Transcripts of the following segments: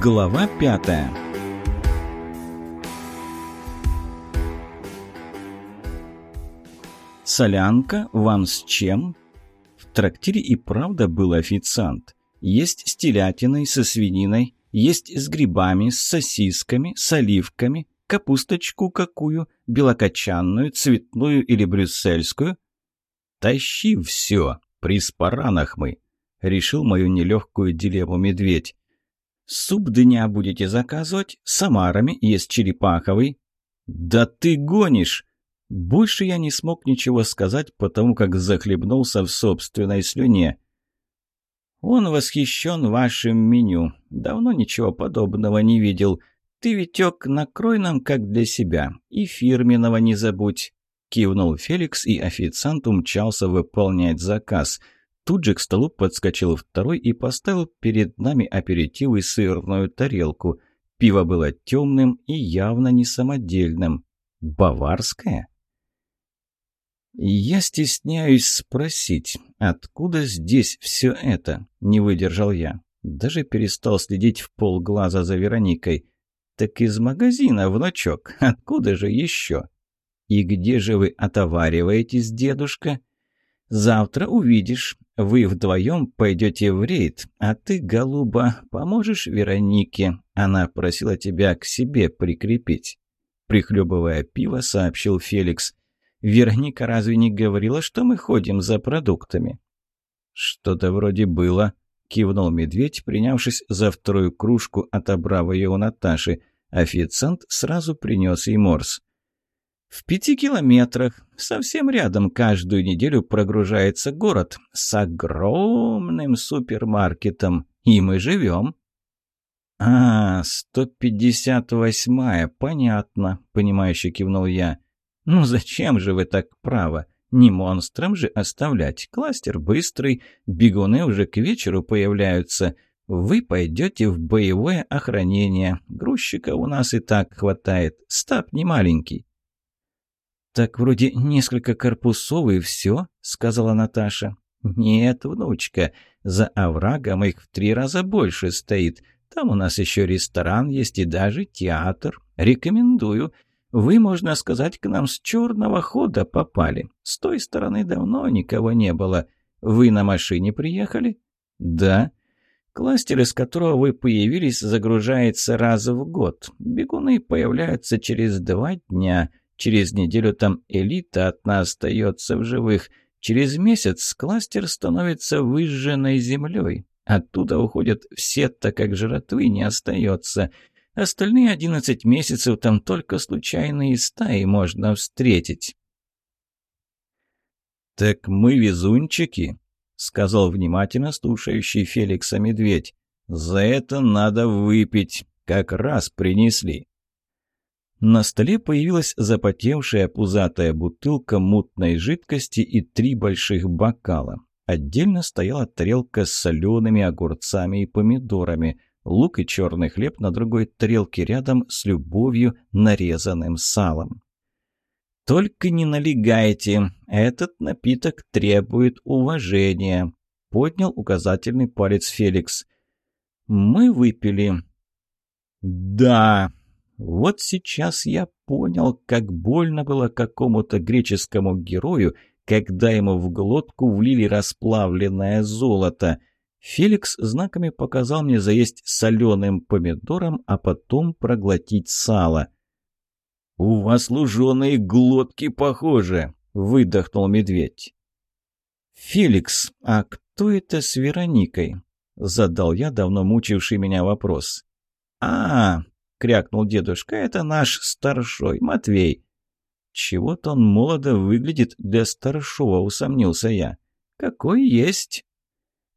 Глава пятая «Солянка, вам с чем?» В трактире и правда был официант. Есть с телятиной, со свининой, есть с грибами, с сосисками, с оливками, капусточку какую, белокочанную, цветную или брюссельскую. «Тащи все, при спаранах мы», — решил мою нелегкую дилемму медведь. «Суп дня будете заказывать? С омарами, есть черепаховый». «Да ты гонишь!» Больше я не смог ничего сказать, потому как захлебнулся в собственной слюне. «Он восхищен вашим меню. Давно ничего подобного не видел. Ты, Витек, накрой нам как для себя. И фирменного не забудь». Кивнул Феликс, и официант умчался выполнять заказ. Тут же к столу подскочил второй и поставил перед нами аперитив и сырную тарелку. Пиво было темным и явно не самодельным. «Баварское?» «Я стесняюсь спросить, откуда здесь все это?» — не выдержал я. Даже перестал следить в полглаза за Вероникой. «Так из магазина, внучок. Откуда же еще?» «И где же вы отовариваетесь, дедушка?» «Завтра увидишь. Вы вдвоем пойдете в рейд, а ты, голуба, поможешь Веронике. Она просила тебя к себе прикрепить». Прихлебывая пиво, сообщил Феликс. Верника разве не говорила, что мы ходим за продуктами?» «Что-то вроде было», — кивнул медведь, принявшись за вторую кружку, отобрав ее у Наташи. Официант сразу принес ей морс. «В пяти километрах, совсем рядом, каждую неделю прогружается город с огромным супермаркетом, и мы живем». «А, сто пятьдесят восьмая, понятно», — понимающе кивнул я. «Ну зачем же вы так право? Не монстрам же оставлять. Кластер быстрый, бегуны уже к вечеру появляются. Вы пойдете в боевое охранение. Грузчика у нас и так хватает. Стаб не маленький». «Так вроде несколько корпусов и все», — сказала Наташа. «Нет, внучка, за оврагом их в три раза больше стоит. Там у нас еще ресторан есть и даже театр. Рекомендую. Вы, можно сказать, к нам с черного хода попали. С той стороны давно никого не было. Вы на машине приехали? Да. Кластер, из которого вы появились, загружается раз в год. Бегуны появляются через два дня. Через неделю там элита от нас остается в живых. Через месяц кластер становится выжженной землей. Оттуда уходят все, так как жратвы не остается. Остальные одиннадцать месяцев там только случайные стаи можно встретить. «Так мы везунчики», — сказал внимательно слушающий Феликса медведь. «За это надо выпить. Как раз принесли». На столе появилась запотевшая пузатая бутылка мутной жидкости и три больших бокала. Отдельно стояла тарелка с солеными огурцами и помидорами лук и черный хлеб на другой тарелке рядом с любовью нарезанным салом. «Только не налегайте, этот напиток требует уважения», — поднял указательный палец Феликс. «Мы выпили». «Да, вот сейчас я понял, как больно было какому-то греческому герою, когда ему в глотку влили расплавленное золото. Феликс знаками показал мне заесть соленым помидором, а потом проглотить сало. «У вас луженые глотки похожи», — выдохнул медведь. «Феликс, а кто это с Вероникой?» — задал я давно мучивший меня вопрос. «А, крякнул дедушка, — это наш старшой, Матвей». «Чего-то он молодо выглядит для старшего», — усомнился я. «Какой есть».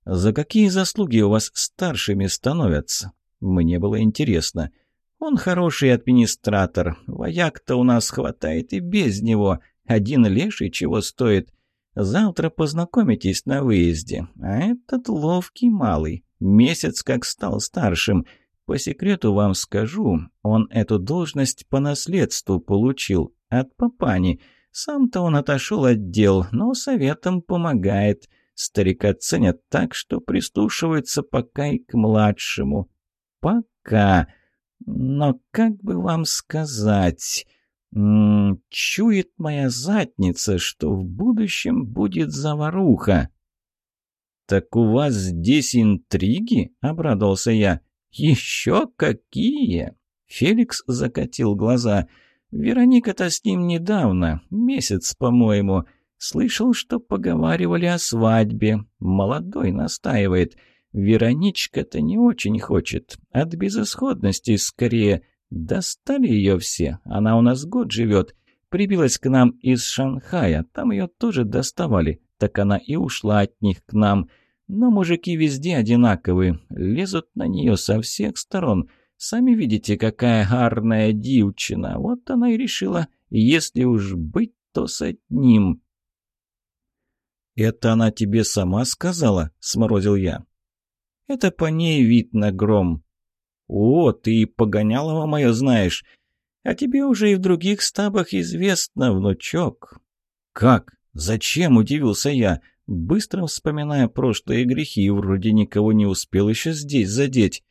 «За какие заслуги у вас старшими становятся?» Мне было интересно. «Он хороший администратор. Вояк-то у нас хватает и без него. Один леший чего стоит. Завтра познакомитесь на выезде. А этот ловкий малый. Месяц как стал старшим. По секрету вам скажу, он эту должность по наследству получил. От папани. Сам-то он отошел от дел, но советом помогает». Старика ценят так, что прислушиваются пока и к младшему. Пока. Но как бы вам сказать... М -м, чует моя задница, что в будущем будет заваруха. «Так у вас здесь интриги?» — обрадовался я. «Еще какие?» Феликс закатил глаза. «Вероника-то с ним недавно, месяц, по-моему. Слышал, что поговаривали о свадьбе. Молодой настаивает. Вероничка-то не очень хочет. От безысходности скорее. Достали ее все. Она у нас год живет. Прибилась к нам из Шанхая. Там ее тоже доставали. Так она и ушла от них к нам. Но мужики везде одинаковые. Лезут на нее со всех сторон. Сами видите, какая гарная девчина. Вот она и решила, если уж быть, то с одним. «Это она тебе сама сказала?» — сморозил я. «Это по ней видно, Гром. «О, ты и Погонялова мое знаешь. А тебе уже и в других стабах известно, внучок». «Как? Зачем?» – удивился я, быстро вспоминая прошлые грехи, и вроде никого не успел еще здесь задеть.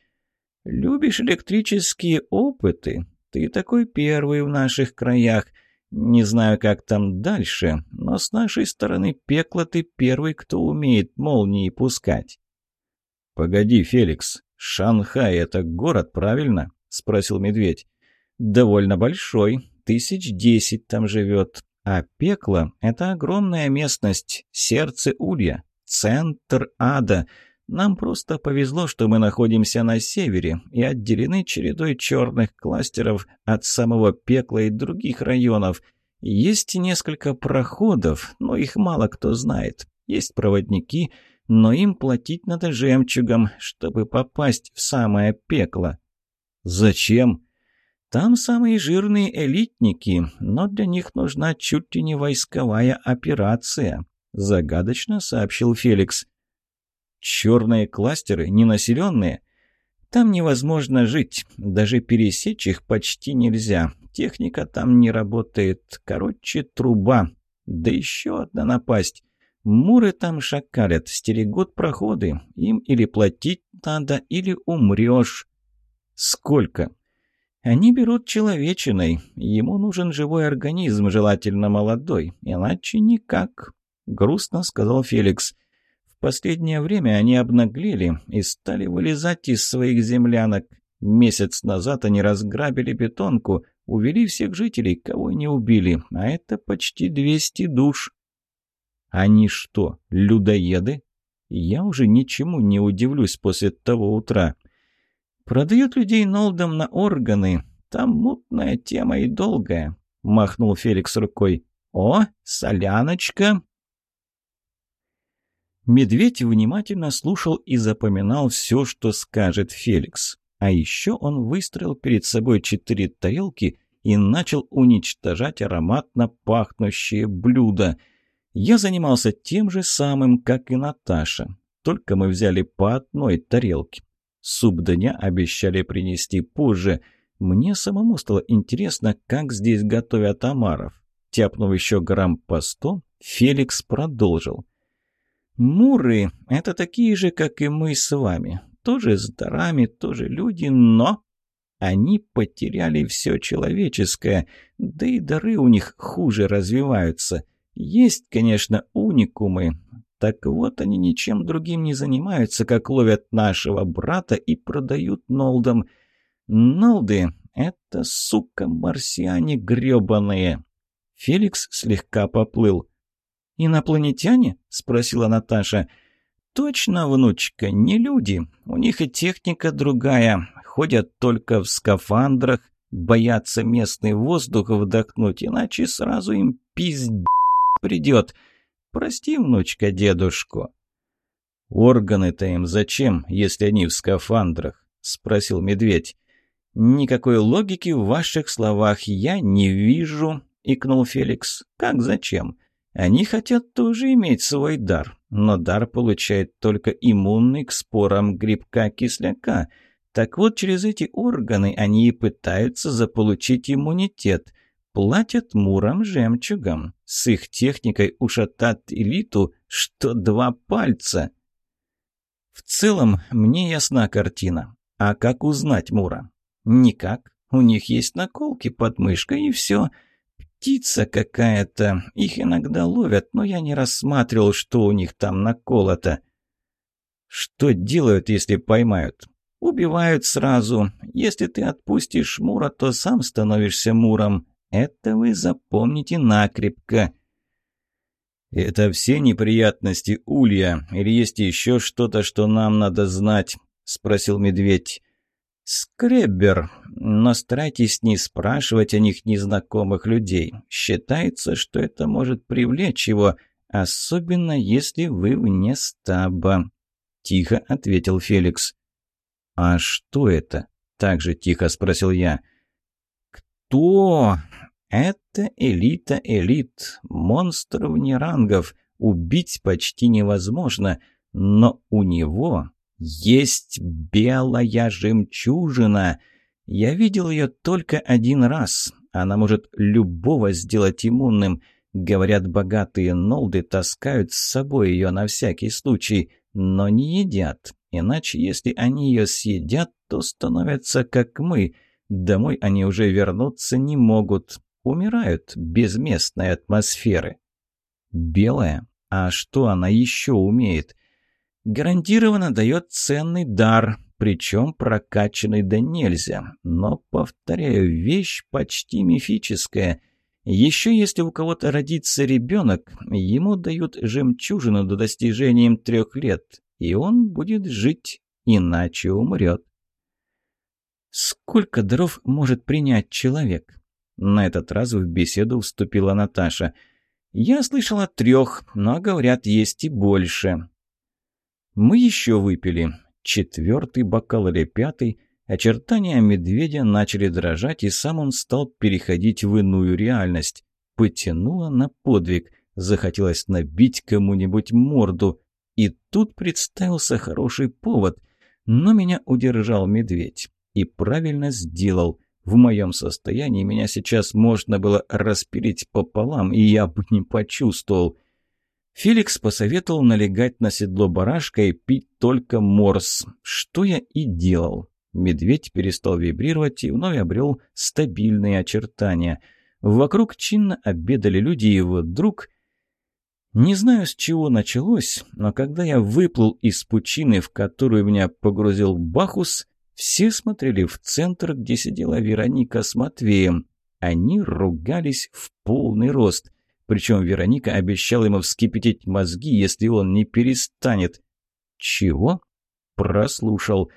«Любишь электрические опыты? Ты такой первый в наших краях. Не знаю, как там дальше, но с нашей стороны пекла ты первый, кто умеет молнии пускать». «Погоди, Феликс, «Шанхай — это город, правильно?» — спросил медведь. «Довольно большой, тысяч десять там живет. А пекло — это огромная местность, сердце Улья, центр ада. Нам просто повезло, что мы находимся на севере и отделены чередой черных кластеров от самого пекла и других районов. Есть несколько проходов, но их мало кто знает. Есть проводники — но им платить надо жемчугом, чтобы попасть в самое пекло. Зачем? Там самые жирные элитники, но для них нужна чуть ли не войсковая операция, загадочно сообщил Феликс. Черные кластеры, ненаселенные? Там невозможно жить, даже пересечь их почти нельзя. Техника там не работает, короче, труба. Да еще одна напасть. Муры там шакалят, стерегут проходы. Им или платить надо, или умрешь. Сколько? Они берут человечиной. Ему нужен живой организм, желательно молодой. Иначе никак. Грустно сказал Феликс. В последнее время они обнаглели и стали вылезать из своих землянок. Месяц назад они разграбили бетонку, увели всех жителей, кого не убили, а это почти 200 душ. Они что, людоеды? Я уже ничему не удивлюсь после того утра. Продают людей Нолдом на органы. Там мутная тема и долгая. Махнул Феликс рукой. О, соляночка! Медведь внимательно слушал и запоминал все, что скажет Феликс. А еще он выстроил перед собой четыре тарелки и начал уничтожать ароматно пахнущие блюда – я занимался тем же самым, как и Наташа. Только мы взяли по одной тарелке. Суп дня обещали принести позже. Мне самому стало интересно, как здесь готовят омаров. Тяпнув еще грамм по сто, Феликс продолжил. «Муры — это такие же, как и мы с вами. Тоже с дарами, тоже люди, но...» Они потеряли все человеческое, да и дары у них хуже развиваются. Есть, конечно, уникумы. Так вот, они ничем другим не занимаются, как ловят нашего брата и продают нолдам. Нолды — это, сука, марсиане грёбаные. Феликс слегка поплыл. «Инопланетяне?» — спросила Наташа. «Точно, внучка, не люди. У них и техника другая. Ходят только в скафандрах, боятся местный воздух вдохнуть, иначе сразу им пиздец придет. Прости, внучка, дедушку». «Органы-то им зачем, если они в скафандрах?» — спросил медведь. «Никакой логики в ваших словах я не вижу», — икнул Феликс. «Как зачем? Они хотят тоже иметь свой дар, но дар получает только иммунный к спорам грибка-кисляка. Так вот, через эти органы они и пытаются заполучить иммунитет. Платят мурам жемчугом. С их техникой ушатат элиту, что два пальца. В целом, мне ясна картина. А как узнать Мура? Никак. У них есть наколки под мышкой и все. Птица какая-то. Их иногда ловят, но я не рассматривал, что у них там наколото. Что делают, если поймают? Убивают сразу. Если ты отпустишь Мура, то сам становишься Муром. Это вы запомните накрепко. «Это все неприятности Улья? Или есть еще что-то, что нам надо знать?» — спросил медведь. «Скреббер, но старайтесь не спрашивать о них незнакомых людей. Считается, что это может привлечь его, особенно если вы вне стаба», — тихо ответил Феликс. «А что это?» — также тихо спросил я. «Кто?» Это элита элит, монстр вне рангов. Убить почти невозможно, но у него есть белая жемчужина. Я видел ее только один раз. Она может любого сделать иммунным. Говорят, богатые нолды таскают с собой ее на всякий случай, но не едят. Иначе, если они ее съедят, то становятся как мы. Домой они уже вернуться не могут умирают без местной атмосферы. Белая? А что она еще умеет? Гарантированно дает ценный дар, причем прокачанный да нельзя. Но, повторяю, вещь почти мифическая. Еще если у кого-то родится ребенок, ему дают жемчужину до достижения трех лет, и он будет жить, иначе умрет. Сколько даров может принять человек? На этот раз в беседу вступила Наташа. «Я слышала трех, но, говорят, есть и больше». Мы еще выпили. Четвертый бокал или пятый. Очертания медведя начали дрожать, и сам он стал переходить в иную реальность. Потянуло на подвиг. Захотелось набить кому-нибудь морду. И тут представился хороший повод. Но меня удержал медведь. И правильно сделал – в моем состоянии меня сейчас можно было распилить пополам, и я бы не почувствовал. Феликс посоветовал налегать на седло барашка и пить только морс, что я и делал. Медведь перестал вибрировать и вновь обрел стабильные очертания. Вокруг чинно обедали люди, и вдруг... Не знаю, с чего началось, но когда я выплыл из пучины, в которую меня погрузил Бахус, все смотрели в центр, где сидела Вероника с Матвеем. Они ругались в полный рост. Причем Вероника обещала ему вскипятить мозги, если он не перестанет. «Чего?» Прослушал.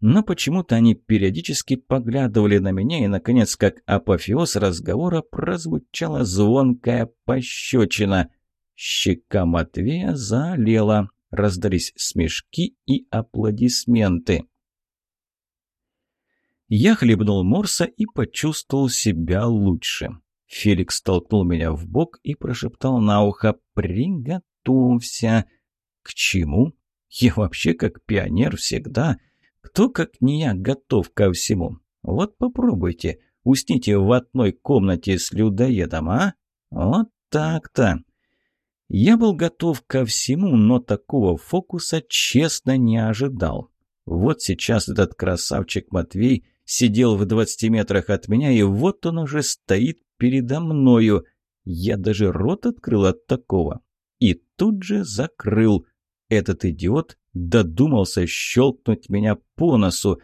Но почему-то они периодически поглядывали на меня, и, наконец, как апофеоз разговора, прозвучала звонкая пощечина. Щека Матвея залила. Раздались смешки и аплодисменты. Я хлебнул морса и почувствовал себя лучше. Феликс толкнул меня в бок и прошептал на ухо «Приготовься». «К чему?» «Я вообще как пионер всегда. Кто, как не я, готов ко всему? Вот попробуйте, усните в одной комнате с людоедом, а? Вот так-то». Я был готов ко всему, но такого фокуса, честно, не ожидал. Вот сейчас этот красавчик Матвей сидел в двадцати метрах от меня, и вот он уже стоит передо мною. Я даже рот открыл от такого. И тут же закрыл. Этот идиот додумался щелкнуть меня по носу.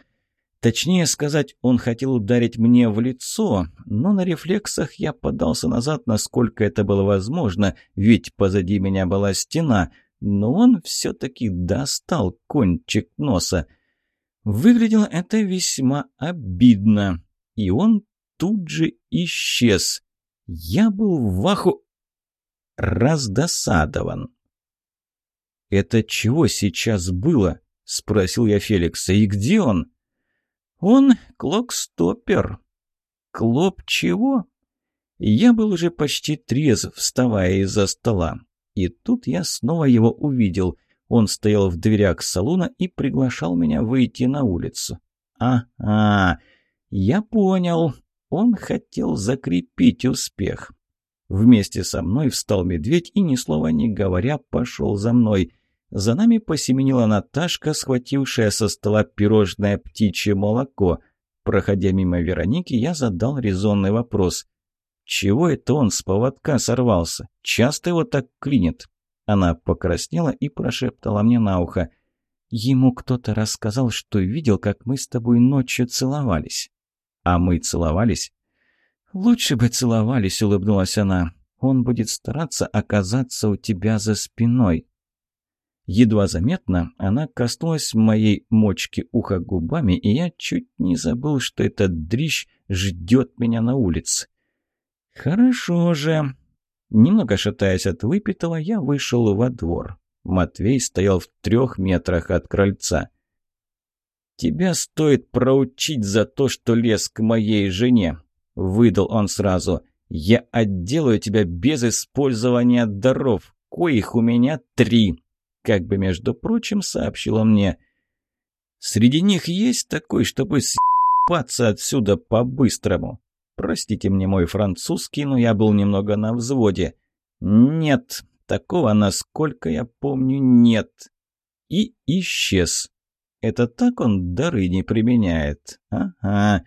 Точнее сказать, он хотел ударить мне в лицо, но на рефлексах я подался назад, насколько это было возможно, ведь позади меня была стена, но он все-таки достал кончик носа. Выглядело это весьма обидно, и он тут же исчез. Я был в ваху раздосадован. «Это чего сейчас было?» — спросил я Феликса. «И где он?» «Он клокстопер». «Клоп чего?» Я был уже почти трезв, вставая из-за стола. И тут я снова его увидел. Он стоял в дверях салона и приглашал меня выйти на улицу. «А-а, я понял. Он хотел закрепить успех». Вместе со мной встал медведь и, ни слова не говоря, пошел за мной. За нами посеменила Наташка, схватившая со стола пирожное птичье молоко. Проходя мимо Вероники, я задал резонный вопрос. «Чего это он с поводка сорвался? Часто его так клинит?» Она покраснела и прошептала мне на ухо. «Ему кто-то рассказал, что видел, как мы с тобой ночью целовались». «А мы целовались?» «Лучше бы целовались», — улыбнулась она. «Он будет стараться оказаться у тебя за спиной». Едва заметно она коснулась моей мочки уха губами, и я чуть не забыл, что этот дрищ ждет меня на улице. «Хорошо же». Немного шатаясь от выпитого, я вышел во двор. Матвей стоял в трех метрах от крыльца. «Тебя стоит проучить за то, что лез к моей жене», — выдал он сразу. «Я отделаю тебя без использования даров, коих у меня три», — как бы, между прочим, сообщил он мне. «Среди них есть такой, чтобы съебаться отсюда по-быстрому?» Простите мне мой французский, но я был немного на взводе. Нет, такого, насколько я помню, нет. И исчез. Это так он дары не применяет. Ага.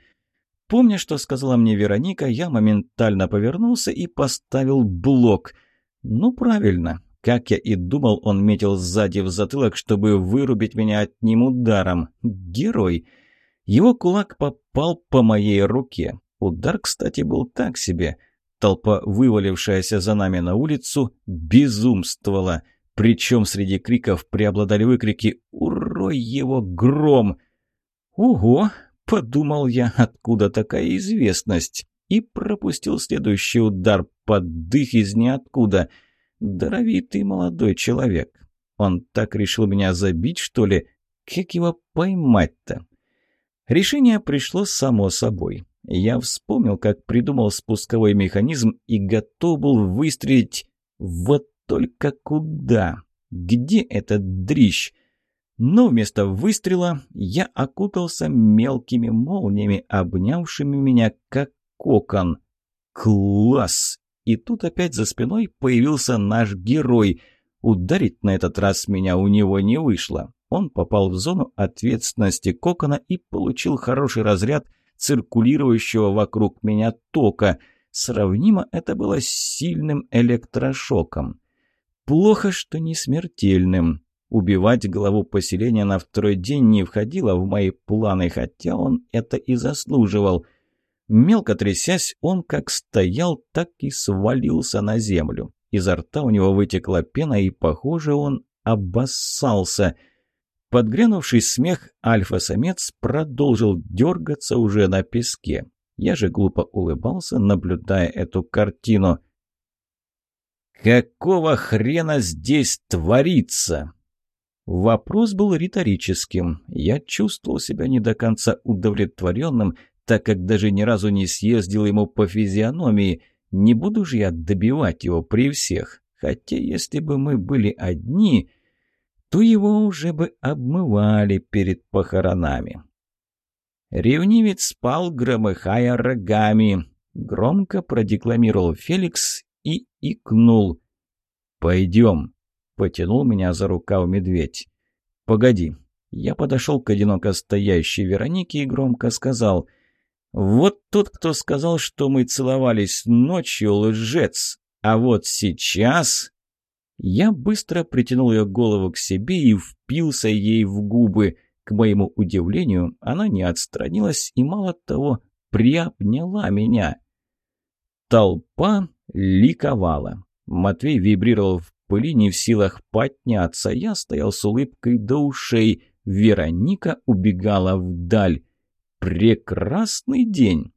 Помня, что сказала мне Вероника, я моментально повернулся и поставил блок. Ну, правильно. Как я и думал, он метил сзади в затылок, чтобы вырубить меня одним ударом. Герой. Его кулак попал по моей руке. Удар, кстати, был так себе. Толпа, вывалившаяся за нами на улицу, безумствовала. Причем среди криков преобладали выкрики «Урой его, гром!» «Ого!» — подумал я, откуда такая известность. И пропустил следующий удар под дых из ниоткуда. Даровитый молодой человек. Он так решил меня забить, что ли? Как его поймать-то? Решение пришло само собой. Я вспомнил, как придумал спусковой механизм и готов был выстрелить. Вот только куда? Где этот дрищ? Но вместо выстрела я окутался мелкими молниями, обнявшими меня как кокон. Класс! И тут опять за спиной появился наш герой. Ударить на этот раз меня у него не вышло. Он попал в зону ответственности кокона и получил хороший разряд – циркулирующего вокруг меня тока. Сравнимо это было с сильным электрошоком. Плохо, что не смертельным. Убивать главу поселения на второй день не входило в мои планы, хотя он это и заслуживал. Мелко трясясь, он как стоял, так и свалился на землю. Изо рта у него вытекла пена, и, похоже, он обоссался — Подгрянувший смех, альфа-самец продолжил дергаться уже на песке. Я же глупо улыбался, наблюдая эту картину. «Какого хрена здесь творится?» Вопрос был риторическим. Я чувствовал себя не до конца удовлетворенным, так как даже ни разу не съездил ему по физиономии. Не буду же я добивать его при всех. Хотя если бы мы были одни то его уже бы обмывали перед похоронами. Ревнивец спал, громыхая рогами. Громко продекламировал Феликс и икнул. «Пойдем», — потянул меня за рукав медведь. «Погоди». Я подошел к одиноко стоящей Веронике и громко сказал. «Вот тот, кто сказал, что мы целовались ночью, лжец. А вот сейчас я быстро притянул ее голову к себе и впился ей в губы. К моему удивлению, она не отстранилась и, мало того, приобняла меня. Толпа ликовала. Матвей вибрировал в пыли, не в силах подняться. Я стоял с улыбкой до ушей. Вероника убегала вдаль. Прекрасный день.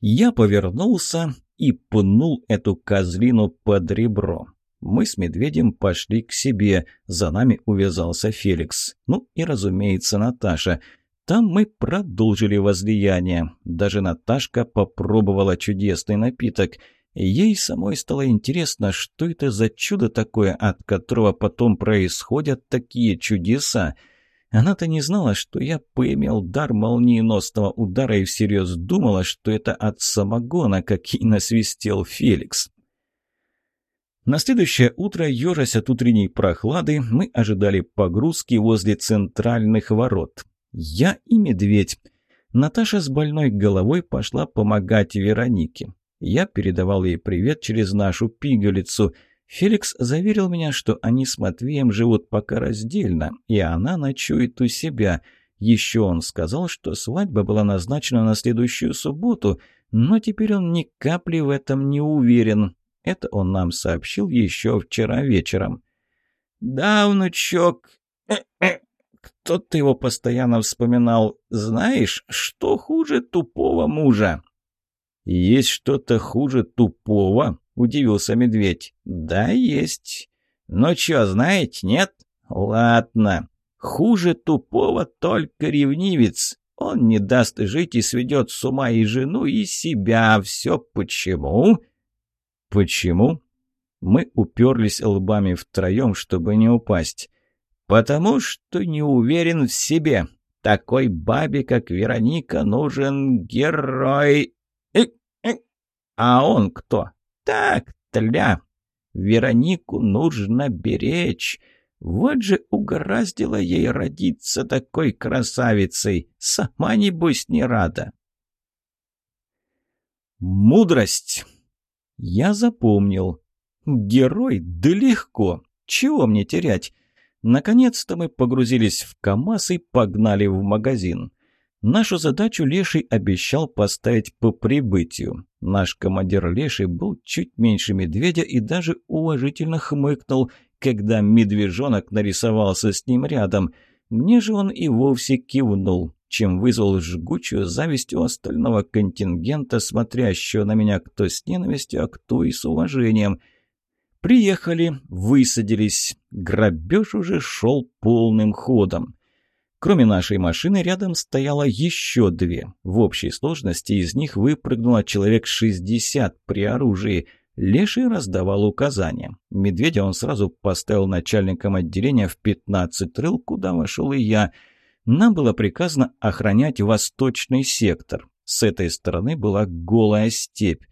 Я повернулся и пнул эту козлину под ребро. Мы с медведем пошли к себе, за нами увязался Феликс. Ну и, разумеется, Наташа. Там мы продолжили возлияние. Даже Наташка попробовала чудесный напиток. Ей самой стало интересно, что это за чудо такое, от которого потом происходят такие чудеса. Она-то не знала, что я поимел дар молниеносного удара и всерьез думала, что это от самогона, как и насвистел Феликс. На следующее утро, ежась от утренней прохлады, мы ожидали погрузки возле центральных ворот. Я и медведь. Наташа с больной головой пошла помогать Веронике. Я передавал ей привет через нашу пигалицу. Феликс заверил меня, что они с Матвеем живут пока раздельно, и она ночует у себя. Еще он сказал, что свадьба была назначена на следующую субботу, но теперь он ни капли в этом не уверен. Это он нам сообщил еще вчера вечером. «Да, внучок, кто-то его постоянно вспоминал. Знаешь, что хуже тупого мужа?» «Есть что-то хуже тупого?» – удивился медведь. «Да, есть. Но что, знаете, нет? Ладно. Хуже тупого только ревнивец. Он не даст жить и сведет с ума и жену, и себя. Все почему?» «Почему?» Мы уперлись лбами втроем, чтобы не упасть. «Потому что не уверен в себе. Такой бабе, как Вероника, нужен герой. А он кто? Так, тля. Веронику нужно беречь. Вот же угораздило ей родиться такой красавицей. Сама, небось, не рада. Мудрость. Я запомнил. Герой, да легко. Чего мне терять? Наконец-то мы погрузились в КамАЗ и погнали в магазин. Нашу задачу Леший обещал поставить по прибытию. Наш командир Леший был чуть меньше медведя и даже уважительно хмыкнул, когда медвежонок нарисовался с ним рядом. Мне же он и вовсе кивнул, чем вызвал жгучую зависть у остального контингента, смотрящего на меня кто с ненавистью, а кто и с уважением. Приехали, высадились. Грабеж уже шел полным ходом. Кроме нашей машины, рядом стояло еще две. В общей сложности из них выпрыгнуло человек 60 при оружии. Леший раздавал указания. Медведя он сразу поставил начальником отделения в 15 рыл, куда вошел и я. Нам было приказано охранять восточный сектор. С этой стороны была голая степь.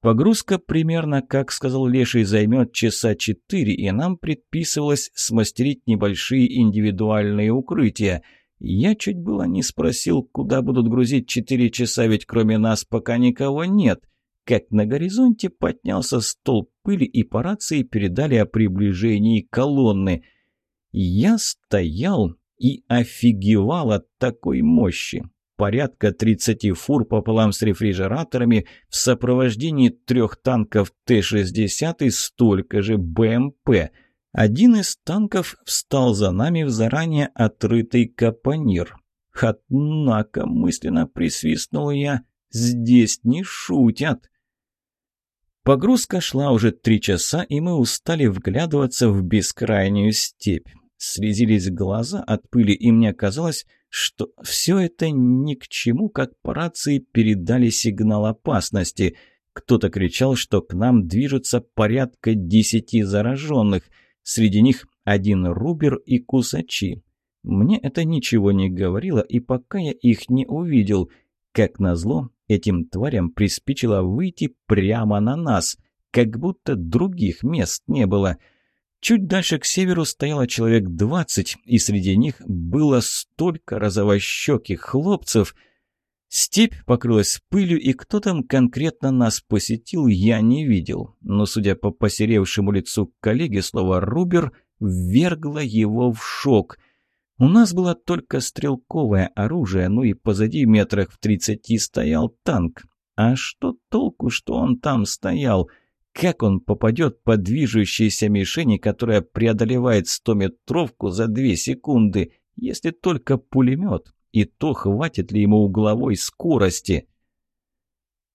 Погрузка примерно, как сказал Леший, займет часа четыре, и нам предписывалось смастерить небольшие индивидуальные укрытия. Я чуть было не спросил, куда будут грузить четыре часа, ведь кроме нас пока никого нет. Как на горизонте поднялся стол пыли, и по рации передали о приближении колонны. Я стоял и офигевал от такой мощи порядка 30 фур пополам с рефрижераторами, в сопровождении трех танков Т-60 и столько же БМП. Один из танков встал за нами в заранее отрытый капонир. Однако мысленно присвистнул я. Здесь не шутят. Погрузка шла уже три часа, и мы устали вглядываться в бескрайнюю степь. Слезились глаза от пыли, и мне казалось, что все это ни к чему, как по рации передали сигнал опасности. Кто-то кричал, что к нам движутся порядка десяти зараженных. Среди них один рубер и кусачи. Мне это ничего не говорило, и пока я их не увидел. Как назло, этим тварям приспичило выйти прямо на нас, как будто других мест не было — Чуть дальше к северу стояло человек двадцать, и среди них было столько розовощеких хлопцев. Степь покрылась пылью, и кто там конкретно нас посетил, я не видел. Но, судя по посеревшему лицу коллеги, слово «рубер» ввергло его в шок. У нас было только стрелковое оружие, ну и позади метрах в тридцати стоял танк. А что толку, что он там стоял? Как он попадет по движущейся мишени, которая преодолевает стометровку за две секунды, если только пулемет? И то хватит ли ему угловой скорости?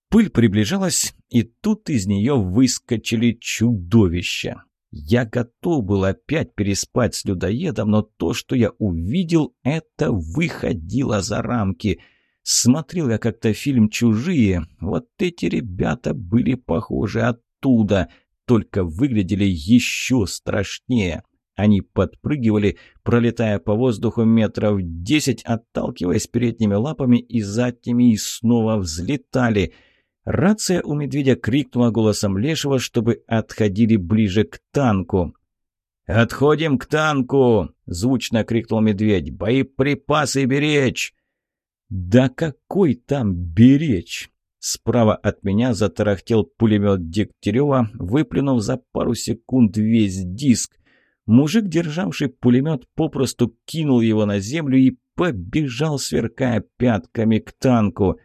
Пыль приближалась, и тут из нее выскочили чудовища. Я готов был опять переспать с людоедом, но то, что я увидел, это выходило за рамки. Смотрел я как-то фильм «Чужие». Вот эти ребята были похожи, а оттуда, только выглядели еще страшнее. Они подпрыгивали, пролетая по воздуху метров десять, отталкиваясь передними лапами и задними, и снова взлетали. Рация у медведя крикнула голосом Лешего, чтобы отходили ближе к танку. «Отходим к танку!» — звучно крикнул медведь. «Боеприпасы беречь!» «Да какой там беречь?» Справа от меня затарахтел пулемет Дегтярева, выплюнув за пару секунд весь диск. Мужик, державший пулемет, попросту кинул его на землю и побежал, сверкая пятками к танку.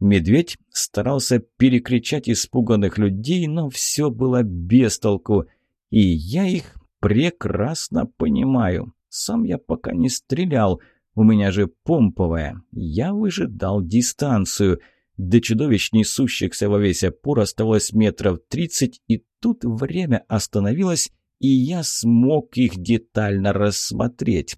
Медведь старался перекричать испуганных людей, но все было без толку. И я их прекрасно понимаю. Сам я пока не стрелял. У меня же помповая. Я выжидал дистанцию. До чудовищ, несущихся во весь опор, оставалось метров тридцать, и тут время остановилось, и я смог их детально рассмотреть.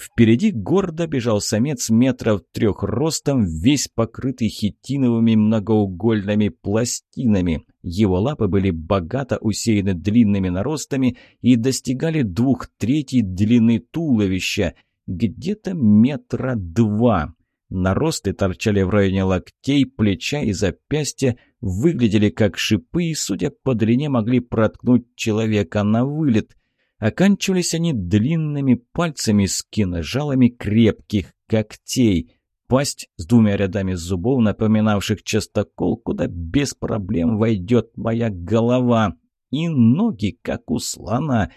Впереди гордо бежал самец метров трех ростом, весь покрытый хитиновыми многоугольными пластинами. Его лапы были богато усеяны длинными наростами и достигали двух третей длины туловища, где-то метра два. Наросты торчали в районе локтей, плеча и запястья, выглядели как шипы и, судя по длине, могли проткнуть человека на вылет. Оканчивались они длинными пальцами с кинжалами крепких когтей. Пасть с двумя рядами зубов, напоминавших частокол, куда без проблем войдет моя голова. И ноги, как у слона.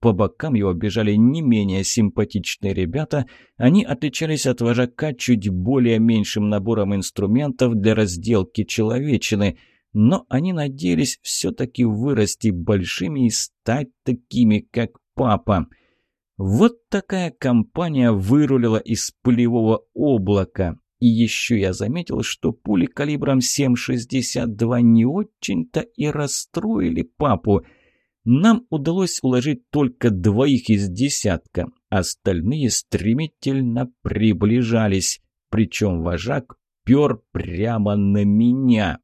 По бокам его бежали не менее симпатичные ребята. Они отличались от вожака чуть более меньшим набором инструментов для разделки человечины – но они надеялись все-таки вырасти большими и стать такими, как папа. Вот такая компания вырулила из пылевого облака. И еще я заметил, что пули калибром 7,62 не очень-то и расстроили папу. Нам удалось уложить только двоих из десятка, остальные стремительно приближались, причем вожак пер прямо на меня.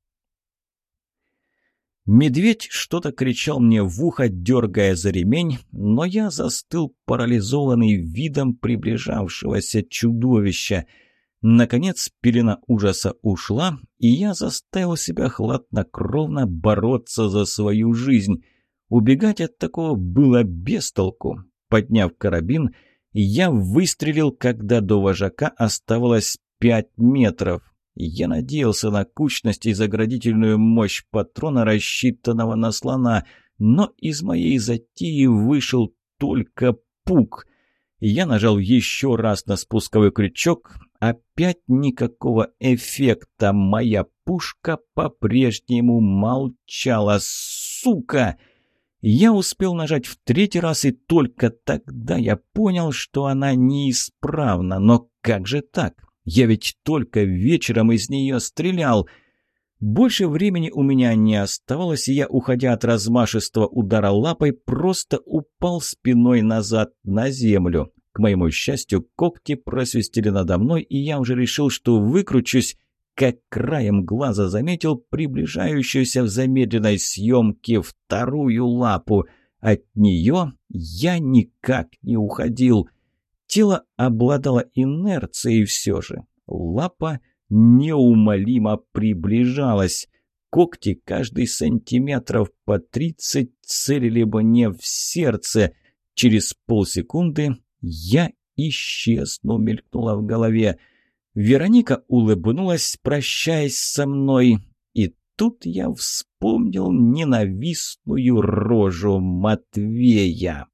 Медведь что-то кричал мне в ухо, дергая за ремень, но я застыл парализованный видом приближавшегося чудовища. Наконец пелена ужаса ушла, и я заставил себя хладнокровно бороться за свою жизнь. Убегать от такого было без толку. Подняв карабин, я выстрелил, когда до вожака оставалось пять метров. Я надеялся на кучность и заградительную мощь патрона, рассчитанного на слона, но из моей затеи вышел только пук. Я нажал еще раз на спусковой крючок. Опять никакого эффекта. Моя пушка по-прежнему молчала. Сука! Я успел нажать в третий раз, и только тогда я понял, что она неисправна. Но как же так? Я ведь только вечером из нее стрелял. Больше времени у меня не оставалось, и я, уходя от размашистого удара лапой, просто упал спиной назад на землю. К моему счастью, когти просвистели надо мной, и я уже решил, что выкручусь, как краем глаза заметил приближающуюся в замедленной съемке вторую лапу. От нее я никак не уходил. Тело обладало инерцией все же. Лапа неумолимо приближалась. Когти каждый сантиметров по тридцать целили бы мне в сердце. Через полсекунды я исчезну, мелькнула в голове. Вероника улыбнулась, прощаясь со мной, и тут я вспомнил ненавистную рожу Матвея.